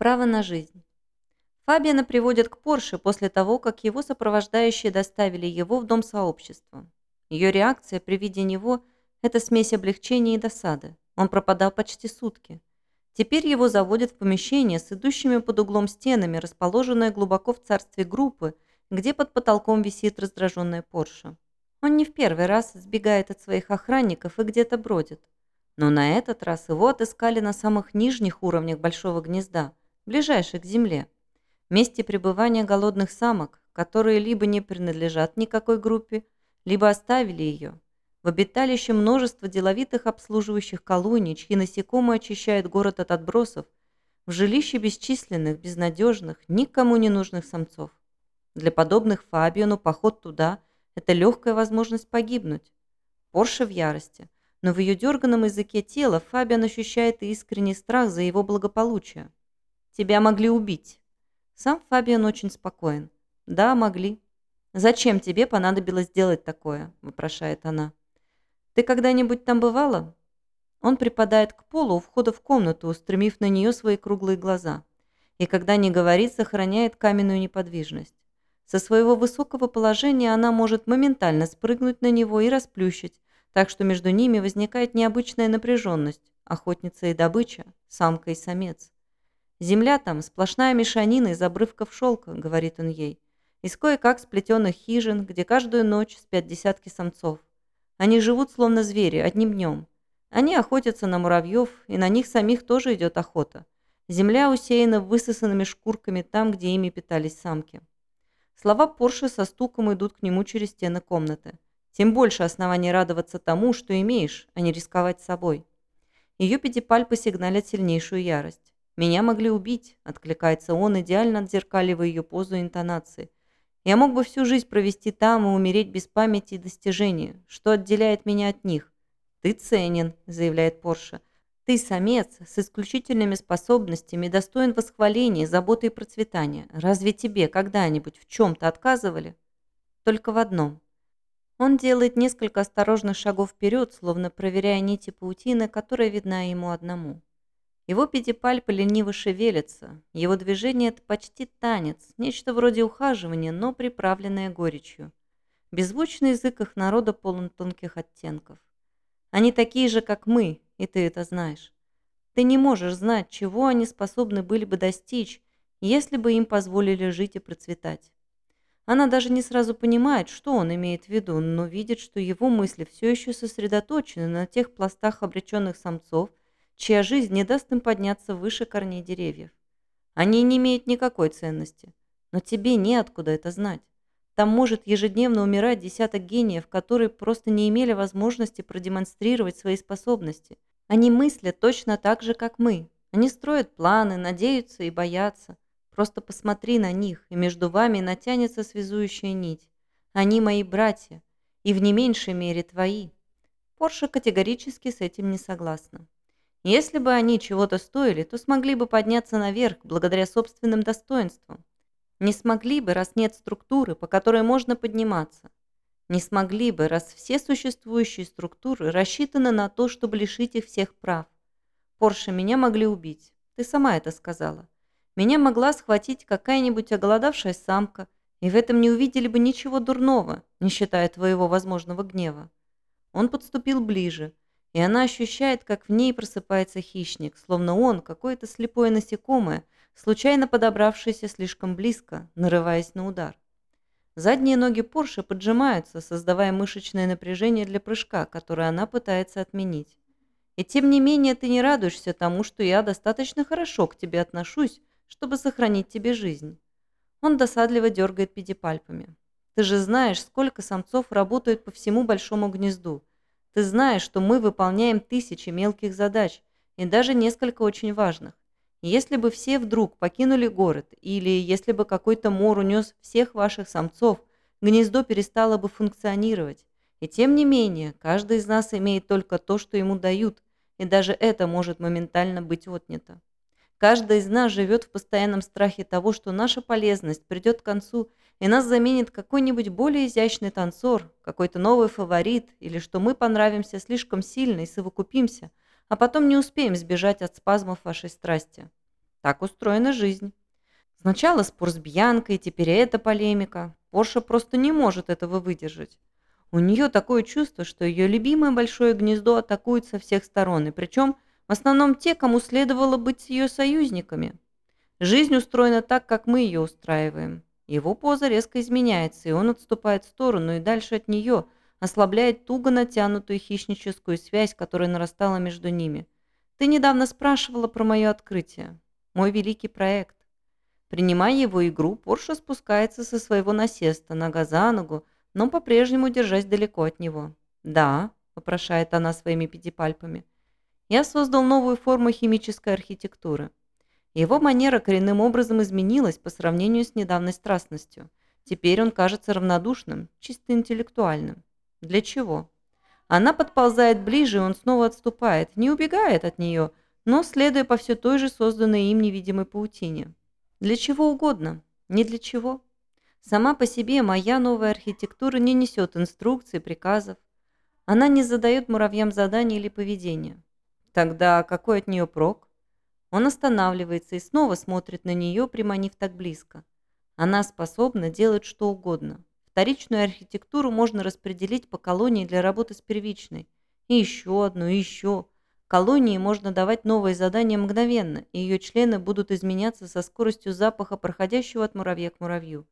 Право на жизнь. Фабиана приводят к Порше после того, как его сопровождающие доставили его в дом сообщества. Ее реакция при виде него – это смесь облегчения и досады. Он пропадал почти сутки. Теперь его заводят в помещение с идущими под углом стенами, расположенное глубоко в царстве группы, где под потолком висит раздраженная Порше. Он не в первый раз сбегает от своих охранников и где-то бродит. Но на этот раз его отыскали на самых нижних уровнях большого гнезда, ближайших к земле. Месте пребывания голодных самок, которые либо не принадлежат никакой группе, либо оставили ее. В обиталище множество деловитых обслуживающих колоний, чьи насекомые очищают город от отбросов, в жилище бесчисленных, безнадежных, никому не нужных самцов. Для подобных Фабиону поход туда – это легкая возможность погибнуть. Порше в ярости, но в ее дерганном языке тела Фабиан ощущает искренний страх за его благополучие. «Тебя могли убить». Сам Фабиан очень спокоен. «Да, могли». «Зачем тебе понадобилось сделать такое?» – вопрошает она. Ты когда-нибудь там бывала?» Он припадает к полу у входа в комнату, устремив на нее свои круглые глаза. И когда не говорит, сохраняет каменную неподвижность. Со своего высокого положения она может моментально спрыгнуть на него и расплющить, так что между ними возникает необычная напряженность. Охотница и добыча, самка и самец. «Земля там сплошная мешанина из обрывков шелка», — говорит он ей, «из кое-как сплетенных хижин, где каждую ночь спят десятки самцов. Они живут словно звери, одним днем. Они охотятся на муравьев, и на них самих тоже идет охота. Земля усеяна высосанными шкурками там, где ими питались самки. Слова Порше со стуком идут к нему через стены комнаты. Тем больше оснований радоваться тому, что имеешь, а не рисковать собой. Ее педипальпы сигналят сильнейшую ярость. «Меня могли убить», — откликается он, идеально отзеркаливая ее позу и интонации. Я мог бы всю жизнь провести там и умереть без памяти и достижений. Что отделяет меня от них? Ты ценен, заявляет Порше. Ты самец с исключительными способностями, достоин восхваления, заботы и процветания. Разве тебе когда-нибудь в чем-то отказывали? Только в одном. Он делает несколько осторожных шагов вперед, словно проверяя нити паутины, которая видна ему одному. Его пятипальпы лениво шевелятся, его движение – это почти танец, нечто вроде ухаживания, но приправленное горечью. Беззвучный язык их народа полон тонких оттенков. Они такие же, как мы, и ты это знаешь. Ты не можешь знать, чего они способны были бы достичь, если бы им позволили жить и процветать. Она даже не сразу понимает, что он имеет в виду, но видит, что его мысли все еще сосредоточены на тех пластах обреченных самцов, чья жизнь не даст им подняться выше корней деревьев. Они не имеют никакой ценности. Но тебе неоткуда это знать. Там может ежедневно умирать десяток гениев, которые просто не имели возможности продемонстрировать свои способности. Они мыслят точно так же, как мы. Они строят планы, надеются и боятся. Просто посмотри на них, и между вами натянется связующая нить. Они мои братья, и в не меньшей мере твои. Порша категорически с этим не согласна. Если бы они чего-то стоили, то смогли бы подняться наверх благодаря собственным достоинствам. Не смогли бы, раз нет структуры, по которой можно подниматься. Не смогли бы, раз все существующие структуры рассчитаны на то, чтобы лишить их всех прав. Порше, меня могли убить. Ты сама это сказала. Меня могла схватить какая-нибудь оголодавшая самка, и в этом не увидели бы ничего дурного, не считая твоего возможного гнева. Он подступил ближе, и она ощущает, как в ней просыпается хищник, словно он какое-то слепое насекомое, случайно подобравшееся слишком близко, нарываясь на удар. Задние ноги Порше поджимаются, создавая мышечное напряжение для прыжка, которое она пытается отменить. И тем не менее ты не радуешься тому, что я достаточно хорошо к тебе отношусь, чтобы сохранить тебе жизнь. Он досадливо дергает педипальпами. Ты же знаешь, сколько самцов работают по всему большому гнезду – ты знаешь, что мы выполняем тысячи мелких задач и даже несколько очень важных. Если бы все вдруг покинули город, или если бы какой-то мор унес всех ваших самцов, гнездо перестало бы функционировать. И тем не менее, каждый из нас имеет только то, что ему дают, и даже это может моментально быть отнято. Каждый из нас живет в постоянном страхе того, что наша полезность придет к концу, и нас заменит какой-нибудь более изящный танцор, какой-то новый фаворит, или что мы понравимся слишком сильно и совокупимся, а потом не успеем сбежать от спазмов вашей страсти. Так устроена жизнь. Сначала спор с Бьянкой, теперь эта полемика. Порша просто не может этого выдержать. У нее такое чувство, что ее любимое большое гнездо атакует со всех сторон, и причем в основном те, кому следовало быть ее союзниками. Жизнь устроена так, как мы ее устраиваем. Его поза резко изменяется, и он отступает в сторону и дальше от нее, ослабляет туго натянутую хищническую связь, которая нарастала между ними. Ты недавно спрашивала про мое открытие. Мой великий проект. Принимая его игру, Порша спускается со своего насеста, нога за ногу, но по-прежнему держась далеко от него. «Да», — попрошает она своими пятипальпами, — «я создал новую форму химической архитектуры». Его манера коренным образом изменилась по сравнению с недавней страстностью. Теперь он кажется равнодушным, чисто интеллектуальным. Для чего? Она подползает ближе, и он снова отступает, не убегает от нее, но следуя по все той же созданной им невидимой паутине. Для чего угодно, не для чего. Сама по себе моя новая архитектура не несет инструкций, приказов. Она не задает муравьям задания или поведения. Тогда какой от нее прок? Он останавливается и снова смотрит на нее, приманив так близко. Она способна делать что угодно. Вторичную архитектуру можно распределить по колонии для работы с первичной. И еще одну, и еще. Колонии можно давать новые задания мгновенно, и ее члены будут изменяться со скоростью запаха, проходящего от муравья к муравью.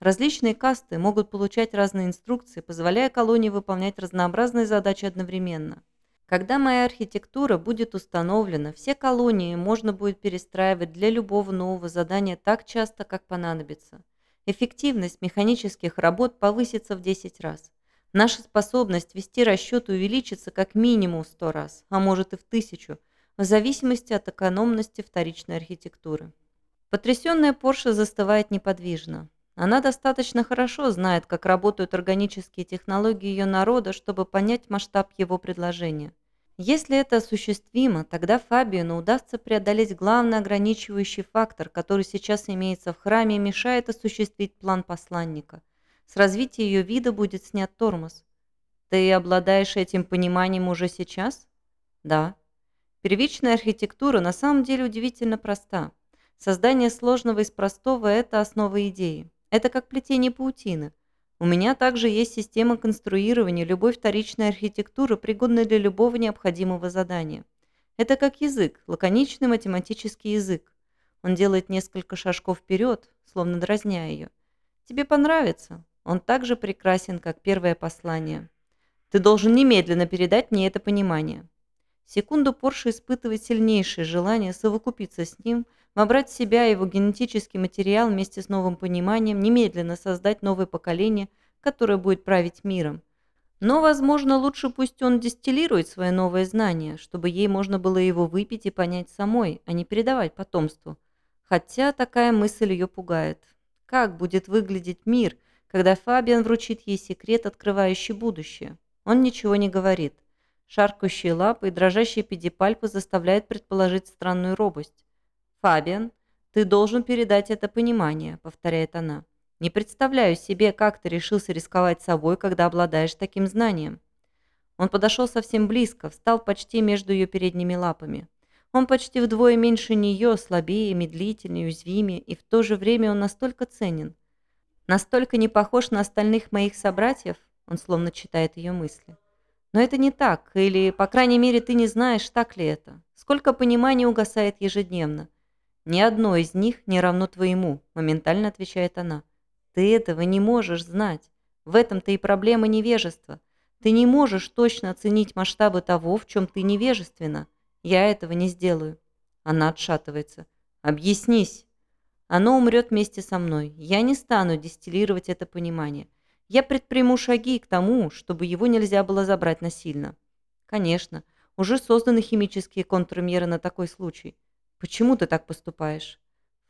Различные касты могут получать разные инструкции, позволяя колонии выполнять разнообразные задачи одновременно. Когда моя архитектура будет установлена, все колонии можно будет перестраивать для любого нового задания так часто, как понадобится. Эффективность механических работ повысится в 10 раз. Наша способность вести расчет увеличится как минимум в 100 раз, а может и в тысячу, в зависимости от экономности вторичной архитектуры. Потрясенная Порша застывает неподвижно. Она достаточно хорошо знает, как работают органические технологии ее народа, чтобы понять масштаб его предложения. Если это осуществимо, тогда Фабиону удастся преодолеть главный ограничивающий фактор, который сейчас имеется в храме и мешает осуществить план посланника. С развития ее вида будет снят тормоз. Ты обладаешь этим пониманием уже сейчас? Да. Первичная архитектура на самом деле удивительно проста. Создание сложного из простого – это основа идеи. Это как плетение паутины. У меня также есть система конструирования любой вторичной архитектуры, пригодной для любого необходимого задания. Это как язык, лаконичный математический язык. Он делает несколько шажков вперед, словно дразня ее. Тебе понравится. Он так же прекрасен, как первое послание. Ты должен немедленно передать мне это понимание. Секунду Порше испытывает сильнейшее желание совокупиться с ним – вобрать в себя его генетический материал вместе с новым пониманием, немедленно создать новое поколение, которое будет править миром. Но, возможно, лучше пусть он дистиллирует свое новое знание, чтобы ей можно было его выпить и понять самой, а не передавать потомству. Хотя такая мысль ее пугает. Как будет выглядеть мир, когда Фабиан вручит ей секрет, открывающий будущее? Он ничего не говорит. Шаркающие лапы и дрожащие педипальпы заставляют предположить странную робость. «Фабиан, ты должен передать это понимание», — повторяет она. «Не представляю себе, как ты решился рисковать собой, когда обладаешь таким знанием». Он подошел совсем близко, встал почти между ее передними лапами. Он почти вдвое меньше нее, слабее, медлительнее, уязвимее, и в то же время он настолько ценен. Настолько не похож на остальных моих собратьев, он словно читает ее мысли. Но это не так, или, по крайней мере, ты не знаешь, так ли это. Сколько понимания угасает ежедневно. «Ни одно из них не равно твоему», – моментально отвечает она. «Ты этого не можешь знать. В этом-то и проблема невежества. Ты не можешь точно оценить масштабы того, в чем ты невежественна. Я этого не сделаю». Она отшатывается. «Объяснись». Оно умрет вместе со мной. Я не стану дистиллировать это понимание. Я предприму шаги к тому, чтобы его нельзя было забрать насильно. Конечно, уже созданы химические контрмеры на такой случай. «Почему ты так поступаешь?»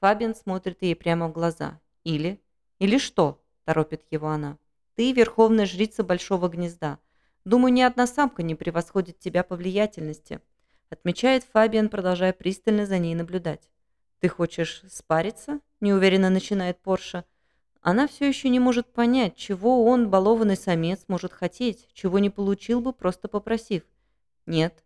Фабиан смотрит ей прямо в глаза. «Или? Или что?» – торопит его она. «Ты верховная жрица Большого Гнезда. Думаю, ни одна самка не превосходит тебя по влиятельности», – отмечает Фабиан, продолжая пристально за ней наблюдать. «Ты хочешь спариться?» – неуверенно начинает Порша. Она все еще не может понять, чего он, балованный самец, может хотеть, чего не получил бы, просто попросив. «Нет,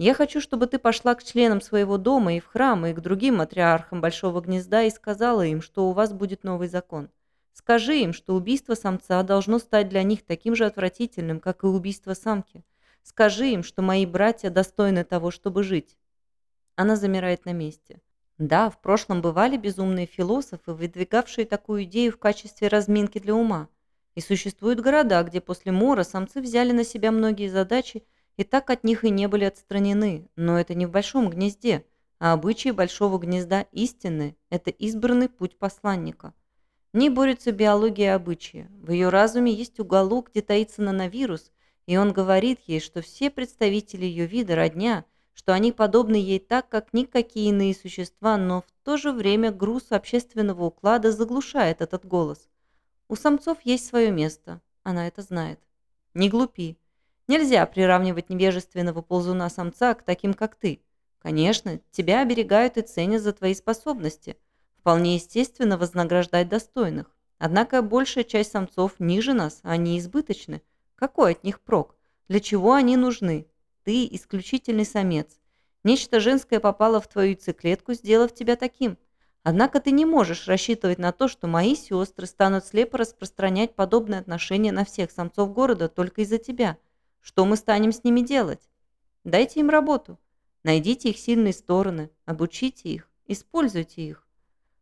Я хочу, чтобы ты пошла к членам своего дома и в храм, и к другим матриархам Большого Гнезда и сказала им, что у вас будет новый закон. Скажи им, что убийство самца должно стать для них таким же отвратительным, как и убийство самки. Скажи им, что мои братья достойны того, чтобы жить. Она замирает на месте. Да, в прошлом бывали безумные философы, выдвигавшие такую идею в качестве разминки для ума. И существуют города, где после мора самцы взяли на себя многие задачи и так от них и не были отстранены. Но это не в большом гнезде, а обычаи большого гнезда истины – это избранный путь посланника. В ней борются биология и обычаи. В ее разуме есть уголок, где таится нановирус, и он говорит ей, что все представители ее вида родня, что они подобны ей так, как никакие иные существа, но в то же время груз общественного уклада заглушает этот голос. У самцов есть свое место, она это знает. Не глупи. Нельзя приравнивать невежественного ползуна-самца к таким, как ты. Конечно, тебя оберегают и ценят за твои способности – Вполне естественно вознаграждать достойных. Однако большая часть самцов ниже нас, они избыточны. Какой от них прок? Для чего они нужны? Ты исключительный самец. Нечто женское попало в твою яйцеклетку, сделав тебя таким. Однако ты не можешь рассчитывать на то, что мои сестры станут слепо распространять подобные отношения на всех самцов города только из-за тебя. Что мы станем с ними делать? Дайте им работу. Найдите их сильные стороны, обучите их, используйте их.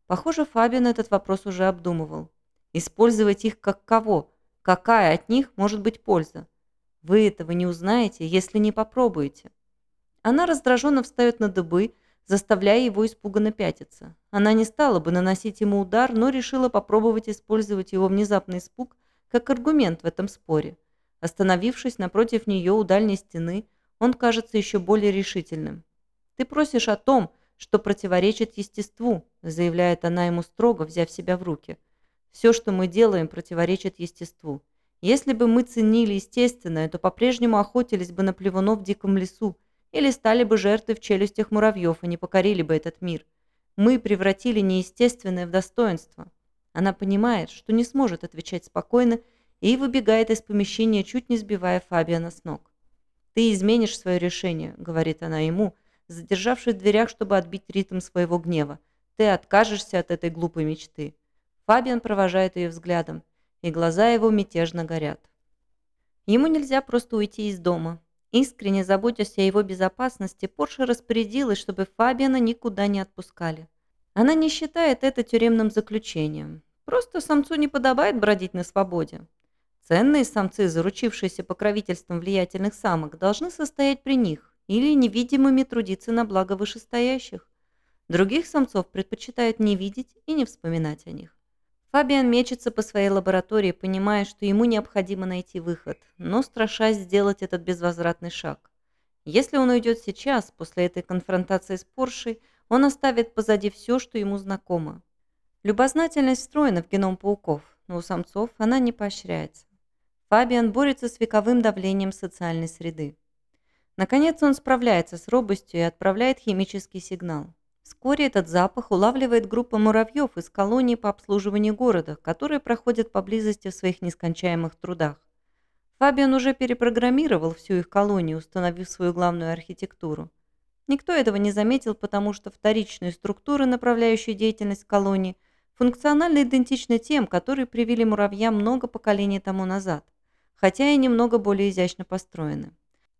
Похоже, Фабиан этот вопрос уже обдумывал. Использовать их как кого? Какая от них может быть польза? Вы этого не узнаете, если не попробуете. Она раздраженно встает на дыбы, заставляя его испуганно пятиться. Она не стала бы наносить ему удар, но решила попробовать использовать его внезапный испуг как аргумент в этом споре. Остановившись напротив нее у дальней стены, он кажется еще более решительным. «Ты просишь о том, что противоречит естеству», заявляет она ему строго, взяв себя в руки. «Все, что мы делаем, противоречит естеству. Если бы мы ценили естественное, то по-прежнему охотились бы на плевунов в диком лесу или стали бы жертвой в челюстях муравьев и не покорили бы этот мир. Мы превратили неестественное в достоинство». Она понимает, что не сможет отвечать спокойно и выбегает из помещения, чуть не сбивая Фабиана с ног. «Ты изменишь свое решение», — говорит она ему, — задержавшись в дверях, чтобы отбить ритм своего гнева. «Ты откажешься от этой глупой мечты». Фабиан провожает ее взглядом, и глаза его мятежно горят. Ему нельзя просто уйти из дома. Искренне заботясь о его безопасности, Порше распорядилась, чтобы Фабиана никуда не отпускали. Она не считает это тюремным заключением. Просто самцу не подобает бродить на свободе. Ценные самцы, заручившиеся покровительством влиятельных самок, должны состоять при них, или невидимыми трудиться на благо вышестоящих. Других самцов предпочитают не видеть и не вспоминать о них. Фабиан мечется по своей лаборатории, понимая, что ему необходимо найти выход, но страшась сделать этот безвозвратный шаг. Если он уйдет сейчас, после этой конфронтации с Поршей, он оставит позади все, что ему знакомо. Любознательность встроена в геном пауков, но у самцов она не поощряется. Фабиан борется с вековым давлением социальной среды. Наконец он справляется с робостью и отправляет химический сигнал. Вскоре этот запах улавливает группа муравьев из колонии по обслуживанию города, которые проходят поблизости в своих нескончаемых трудах. Фабиан уже перепрограммировал всю их колонию, установив свою главную архитектуру. Никто этого не заметил, потому что вторичные структуры, направляющие деятельность колонии, функционально идентичны тем, которые привели муравья много поколений тому назад, хотя и немного более изящно построены.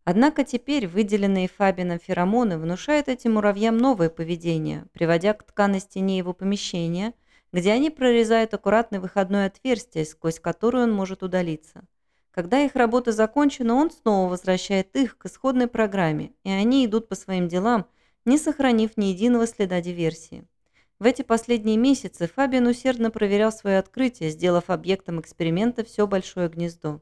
Однако теперь выделенные Фабином феромоны внушают этим муравьям новое поведение, приводя к тканой стене его помещения, где они прорезают аккуратное выходное отверстие, сквозь которое он может удалиться. Когда их работа закончена, он снова возвращает их к исходной программе, и они идут по своим делам, не сохранив ни единого следа диверсии. В эти последние месяцы Фабиан усердно проверял свое открытие, сделав объектом эксперимента все большое гнездо.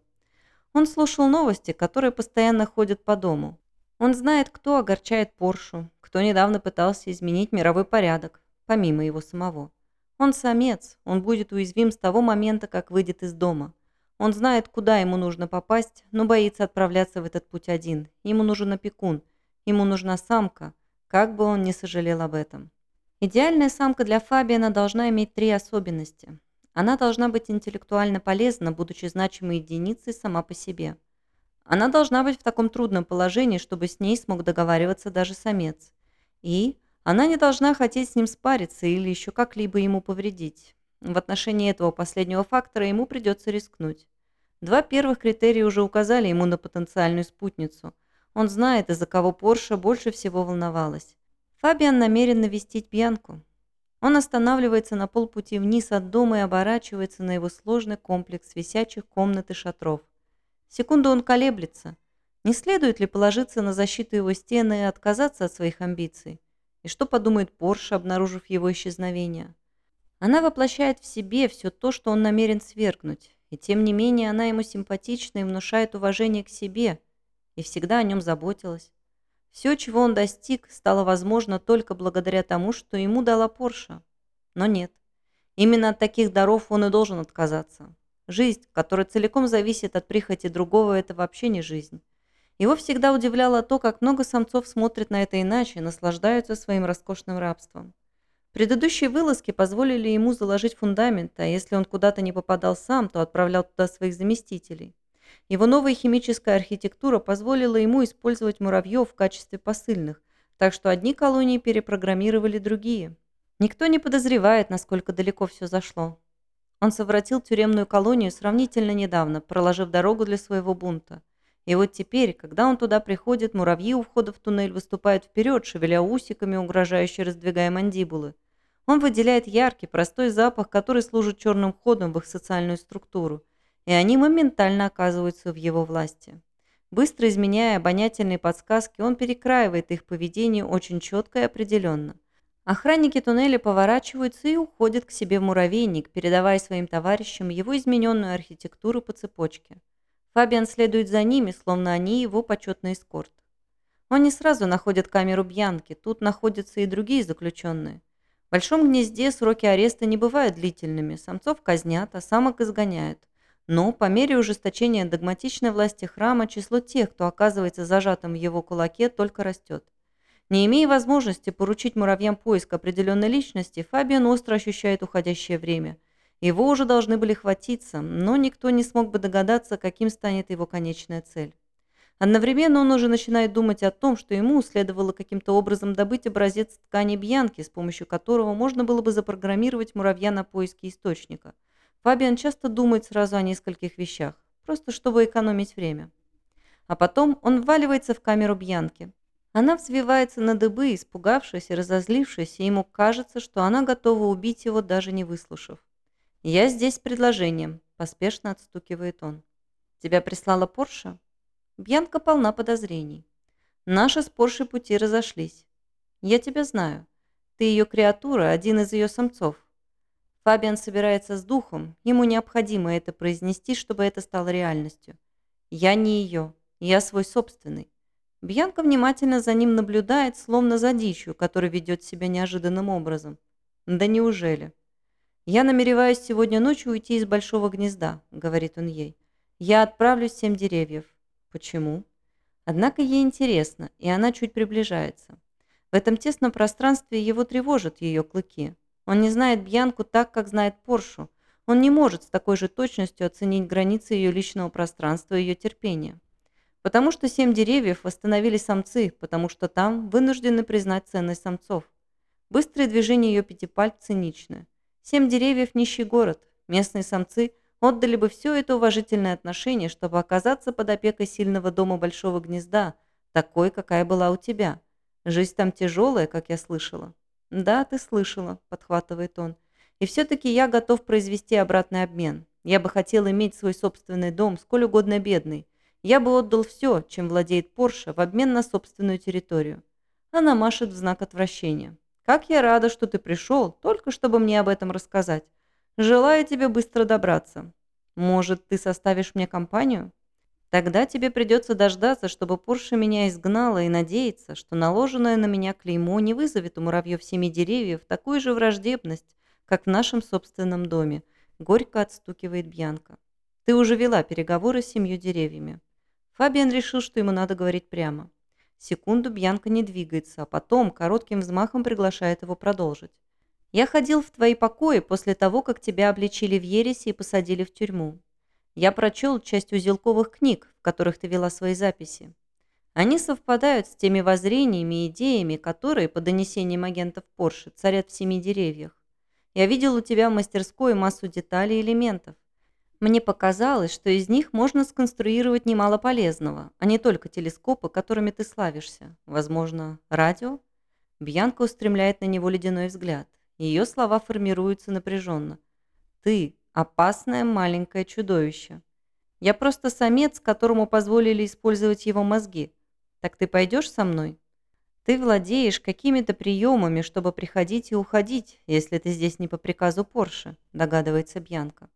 Он слушал новости, которые постоянно ходят по дому. Он знает, кто огорчает Поршу, кто недавно пытался изменить мировой порядок, помимо его самого. Он самец, он будет уязвим с того момента, как выйдет из дома. Он знает, куда ему нужно попасть, но боится отправляться в этот путь один. Ему нужен опекун, ему нужна самка, как бы он ни сожалел об этом. Идеальная самка для Фабиана должна иметь три особенности. Она должна быть интеллектуально полезна, будучи значимой единицей сама по себе. Она должна быть в таком трудном положении, чтобы с ней смог договариваться даже самец. И она не должна хотеть с ним спариться или еще как-либо ему повредить. В отношении этого последнего фактора ему придется рискнуть. Два первых критерия уже указали ему на потенциальную спутницу. Он знает, из-за кого Порша больше всего волновалась. Фабиан намерен навестить Бьянку. Он останавливается на полпути вниз от дома и оборачивается на его сложный комплекс висячих комнат и шатров. Секунду он колеблется. Не следует ли положиться на защиту его стены и отказаться от своих амбиций? И что подумает Порш, обнаружив его исчезновение? Она воплощает в себе все то, что он намерен свергнуть, и тем не менее она ему симпатична и внушает уважение к себе, и всегда о нем заботилась. Все, чего он достиг, стало возможно только благодаря тому, что ему дала Порша. Но нет. Именно от таких даров он и должен отказаться. Жизнь, которая целиком зависит от прихоти другого, это вообще не жизнь. Его всегда удивляло то, как много самцов смотрят на это иначе и наслаждаются своим роскошным рабством. Предыдущие вылазки позволили ему заложить фундамент, а если он куда-то не попадал сам, то отправлял туда своих заместителей. Его новая химическая архитектура позволила ему использовать муравьев в качестве посыльных, так что одни колонии перепрограммировали другие. Никто не подозревает, насколько далеко все зашло. Он совратил тюремную колонию сравнительно недавно, проложив дорогу для своего бунта. И вот теперь, когда он туда приходит, муравьи у входа в туннель выступают вперед, шевеля усиками, угрожающе раздвигая мандибулы. Он выделяет яркий, простой запах, который служит черным ходом в их социальную структуру – и они моментально оказываются в его власти. Быстро изменяя обонятельные подсказки, он перекраивает их поведение очень четко и определенно. Охранники туннеля поворачиваются и уходят к себе в муравейник, передавая своим товарищам его измененную архитектуру по цепочке. Фабиан следует за ними, словно они его почетный эскорт. Он не сразу находит камеру Бьянки, тут находятся и другие заключенные. В большом гнезде сроки ареста не бывают длительными, самцов казнят, а самок изгоняют. Но по мере ужесточения догматичной власти храма число тех, кто оказывается зажатым в его кулаке, только растет. Не имея возможности поручить муравьям поиск определенной личности, Фабиан остро ощущает уходящее время. Его уже должны были хватиться, но никто не смог бы догадаться, каким станет его конечная цель. Одновременно он уже начинает думать о том, что ему следовало каким-то образом добыть образец ткани бьянки, с помощью которого можно было бы запрограммировать муравья на поиски источника – Фабиан часто думает сразу о нескольких вещах, просто чтобы экономить время. А потом он вваливается в камеру Бьянки. Она взвивается на дыбы, испугавшись и разозлившись, и ему кажется, что она готова убить его, даже не выслушав. «Я здесь с предложением», – поспешно отстукивает он. «Тебя прислала Порша?» Бьянка полна подозрений. Наши с Поршей пути разошлись. Я тебя знаю. Ты ее креатура, один из ее самцов. Фабиан собирается с духом, ему необходимо это произнести, чтобы это стало реальностью. Я не ее, я свой собственный. Бьянка внимательно за ним наблюдает, словно за дичью, которая ведет себя неожиданным образом. Да неужели? «Я намереваюсь сегодня ночью уйти из большого гнезда», — говорит он ей. «Я отправлюсь в семь деревьев». «Почему?» Однако ей интересно, и она чуть приближается. В этом тесном пространстве его тревожат ее клыки. Он не знает Бьянку так, как знает Поршу. Он не может с такой же точностью оценить границы ее личного пространства и ее терпения. Потому что семь деревьев восстановили самцы, потому что там вынуждены признать ценность самцов. Быстрые движения ее пятипальп циничны. Семь деревьев – нищий город. Местные самцы отдали бы все это уважительное отношение, чтобы оказаться под опекой сильного дома большого гнезда, такой, какая была у тебя. Жизнь там тяжелая, как я слышала. «Да, ты слышала», – подхватывает он. «И все-таки я готов произвести обратный обмен. Я бы хотел иметь свой собственный дом, сколь угодно бедный. Я бы отдал все, чем владеет Порше, в обмен на собственную территорию». Она машет в знак отвращения. «Как я рада, что ты пришел, только чтобы мне об этом рассказать. Желаю тебе быстро добраться. Может, ты составишь мне компанию?» Тогда тебе придется дождаться, чтобы Порше меня изгнала и надеяться, что наложенное на меня клеймо не вызовет у муравьев семи деревьев такую же враждебность, как в нашем собственном доме. Горько отстукивает Бьянка. Ты уже вела переговоры с семью деревьями. Фабиан решил, что ему надо говорить прямо. Секунду Бьянка не двигается, а потом коротким взмахом приглашает его продолжить. «Я ходил в твои покои после того, как тебя обличили в ересе и посадили в тюрьму. Я прочел часть узелковых книг, в которых ты вела свои записи. Они совпадают с теми воззрениями и идеями, которые, по донесениям агентов Порше, царят в семи деревьях. Я видел у тебя в мастерской массу деталей и элементов. Мне показалось, что из них можно сконструировать немало полезного, а не только телескопы, которыми ты славишься. Возможно, радио? Бьянка устремляет на него ледяной взгляд. Ее слова формируются напряженно. Ты – опасное маленькое чудовище. Я просто самец, которому позволили использовать его мозги. Так ты пойдешь со мной? Ты владеешь какими-то приемами, чтобы приходить и уходить, если ты здесь не по приказу Порше, догадывается Бьянка.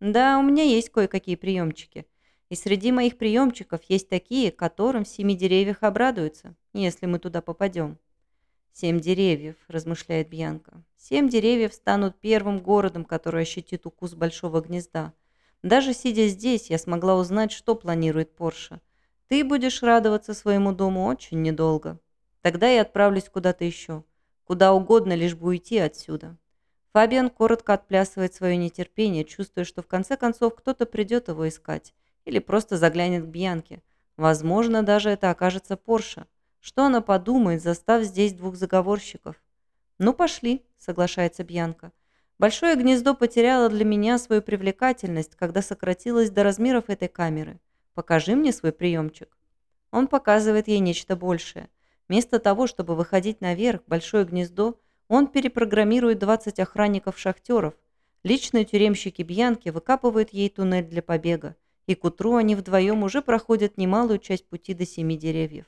Да, у меня есть кое-какие приемчики. И среди моих приемчиков есть такие, которым в семи деревьях обрадуются, если мы туда попадем. «Семь деревьев», – размышляет Бьянка. «Семь деревьев станут первым городом, который ощутит укус большого гнезда. Даже сидя здесь, я смогла узнать, что планирует Порше. Ты будешь радоваться своему дому очень недолго. Тогда я отправлюсь куда-то еще. Куда угодно, лишь бы уйти отсюда. Фабиан коротко отплясывает свое нетерпение, чувствуя, что в конце концов кто-то придет его искать. Или просто заглянет к Бьянке. Возможно, даже это окажется Порша. Что она подумает, застав здесь двух заговорщиков? «Ну, пошли», — соглашается Бьянка. «Большое гнездо потеряло для меня свою привлекательность, когда сократилось до размеров этой камеры. Покажи мне свой приемчик». Он показывает ей нечто большее. Вместо того, чтобы выходить наверх, большое гнездо, он перепрограммирует 20 охранников-шахтеров. Личные тюремщики Бьянки выкапывают ей туннель для побега, и к утру они вдвоем уже проходят немалую часть пути до семи деревьев.